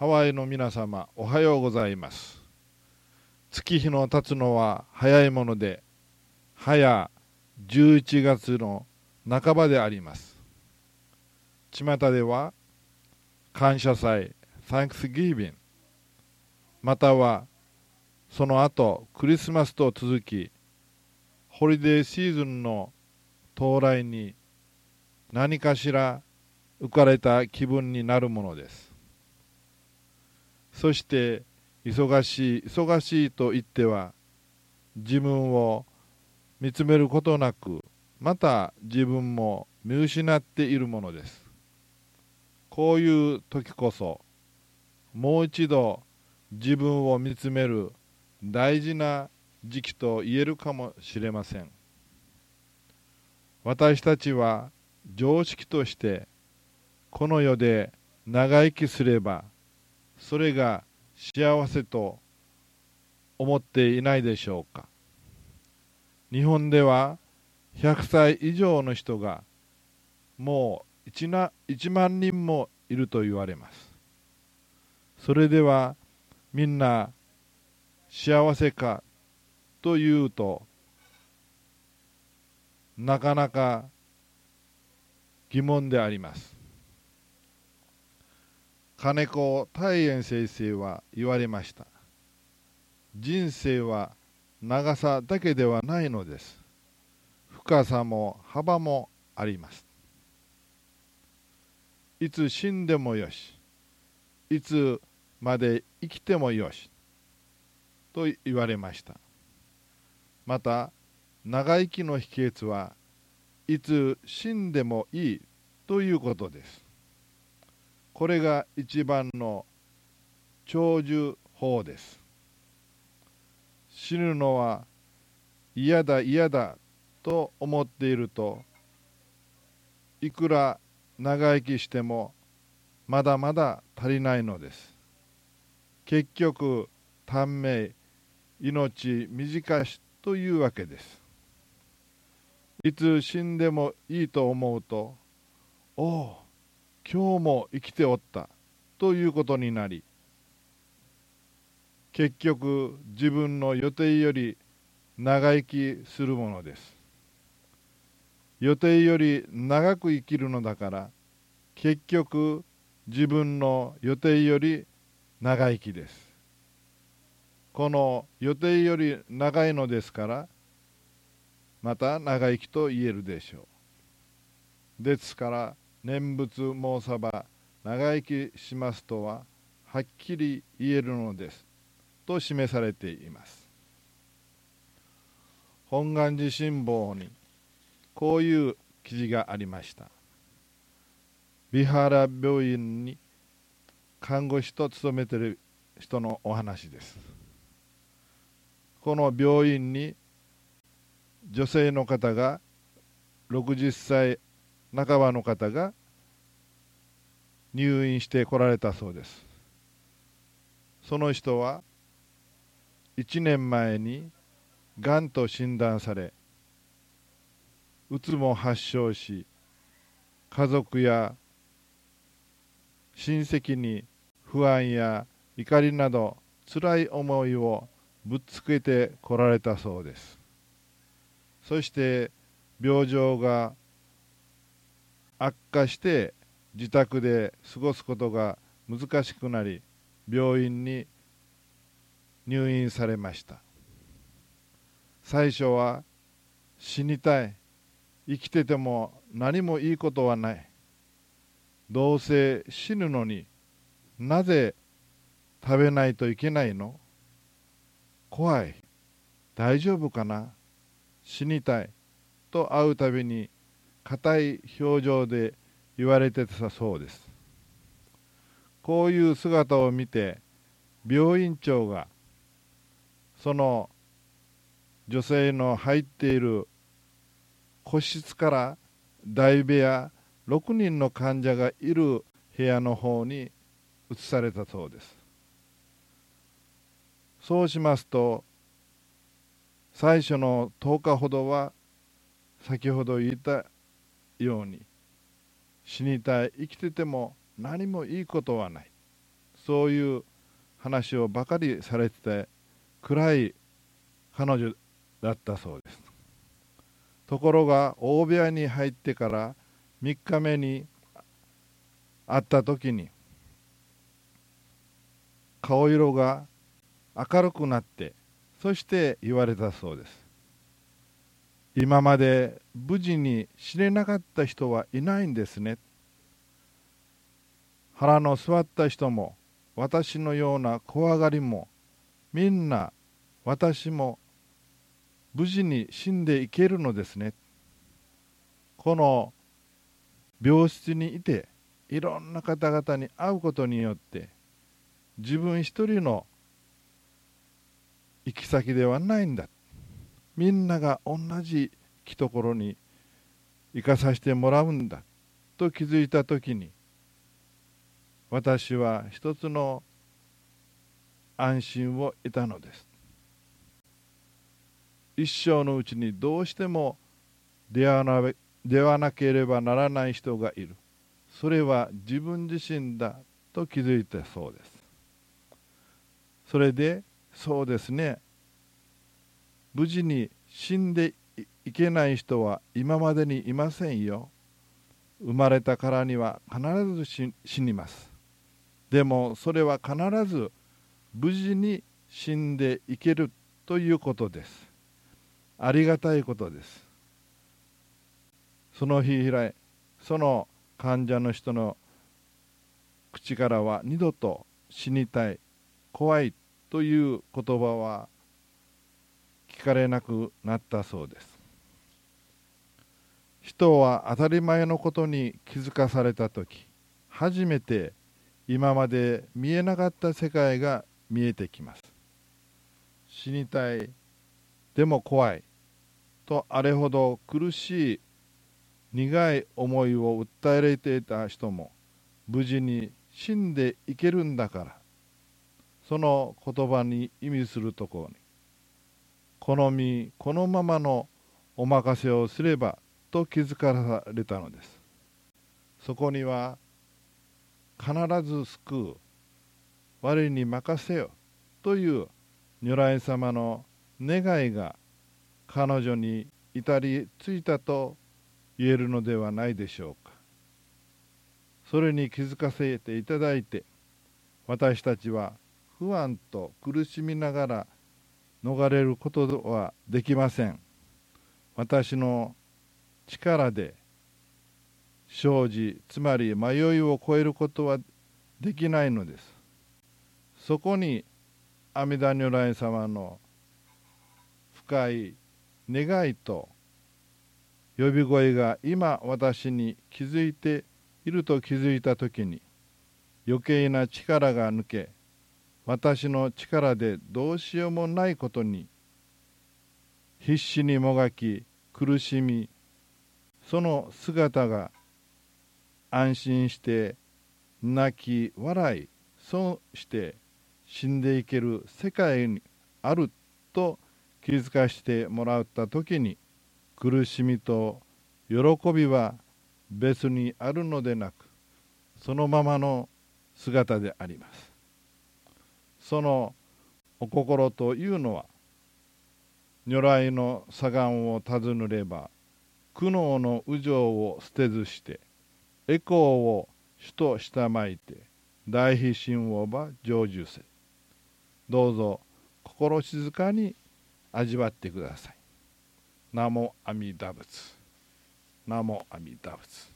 ハワイの皆様おはようございます。月日の経つのは早いもので早11月の半ばであります。巷では感謝祭 Thanksgiving またはその後クリスマスと続きホリデーシーズンの到来に何かしら浮かれた気分になるものです。そして忙しい忙しいと言っては自分を見つめることなくまた自分も見失っているものです。こういう時こそもう一度自分を見つめる大事な時期と言えるかもしれません。私たちは常識としてこの世で長生きすればそれが幸せと思っていないでしょうか。日本では100歳以上の人がもう 1, な1万人もいると言われます。それではみんな幸せかというとなかなか疑問であります。金子大円先生は言われました。人生は長さだけではないのです。深さも幅もあります。いつ死んでもよし。いつまで生きてもよし。と言われました。また長生きの秘訣はいつ死んでもいいということです。これが一番の長寿法です。死ぬのは嫌だ嫌だと思っているといくら長生きしてもまだまだ足りないのです。結局短命命短しというわけです。いつ死んでもいいと思うとおお今日も生きておったということになり結局自分の予定より長生きするものです。予定より長く生きるのだから結局自分の予定より長生きです。この予定より長いのですからまた長生きと言えるでしょう。ですから念仏申さば長生きしますとははっきり言えるのです。と示されています。本願寺新報にこういう記事がありました。ビハラ病院に看護師と勤めている人のお話です。この病院に女性の方が60歳半ばの方が入院してこられたそうです。その人は1年前にがんと診断されうつも発症し家族や親戚に不安や怒りなど辛い思いをぶっつけてこられたそうです。そして病状が悪化して自宅で過ごすことが難しくなり病院に入院されました。最初は死にたい生きてても何もいいことはない。どうせ死ぬのになぜ食べないといけないの？怖い。大丈夫かな？死にたい。と会うたびに硬い表情で言われてたそうです。こういう姿を見て病院長がその女性の入っている個室から大部屋6人の患者がいる部屋の方に移されたそうです。そうしますと最初の10日ほどは先ほど言ったように死にたい。生きてても何もいいことはない。そういう話をばかりされてて暗い彼女だったそうです。ところが大部屋に入ってから3日目に会った時に顔色が明るくなってそして言われたそうです。今まで無事に死ねなかった人はいないんですね。腹の座った人も私のような怖がりもみんな私も無事に死んでいけるのですね。この病室にいていろんな方々に会うことによって自分一人の行き先ではないんだ。みんなが同じところに行かさせてもらうんだと気づいた時に私は一つの安心を得たのです。一生のうちにどうしても出会わな出会わなければならない人がいる。それは自分自身だと気づいたそうです。それでそうですね。無事に死んでいけない人は今までにいませんよ。生まれたからには必ず死にます。でもそれは必ず無事に死んでいけるということです。ありがたいことです。その日以来その患者の人の口からは二度と死にたい怖いという言葉は聞かれなくなったそうです。人は当たり前のことに気づかされた時初めて今まで見えなかった世界が見えてきます。死にたいでも怖いとあれほど苦しい苦い思いを訴えられていた人も無事に死んでいけるんだから。その言葉に意味するところに好みこのままのお任せをすればと気づかされたのです。そこには必ず救う我に任せよという如来様の願いが彼女に至りついたと言えるのではないでしょうか。それに気づかせていただいて私たちは不安と苦しみながら逃れることはできません。私の力で生じつまり迷いを超えることはできないのです。そこに阿弥陀如来様の深い願いと呼び声が今私に気づいていると気づいた時に余計な力が抜け私の力でどうしようもないことに必死にもがき苦しみその姿が安心して泣き笑いそうして死んでいける世界にあると気づかしてもらった時に苦しみと喜びは別にあるのでなくそのままの姿であります。そのお心というのは如来の左岸を尋ねれば苦悩の右情を捨てずしてエコーを主と下まいて大悲心をば成就せどうぞ心静かに味わってください。ナモ阿弥陀仏。ナモ阿弥陀仏。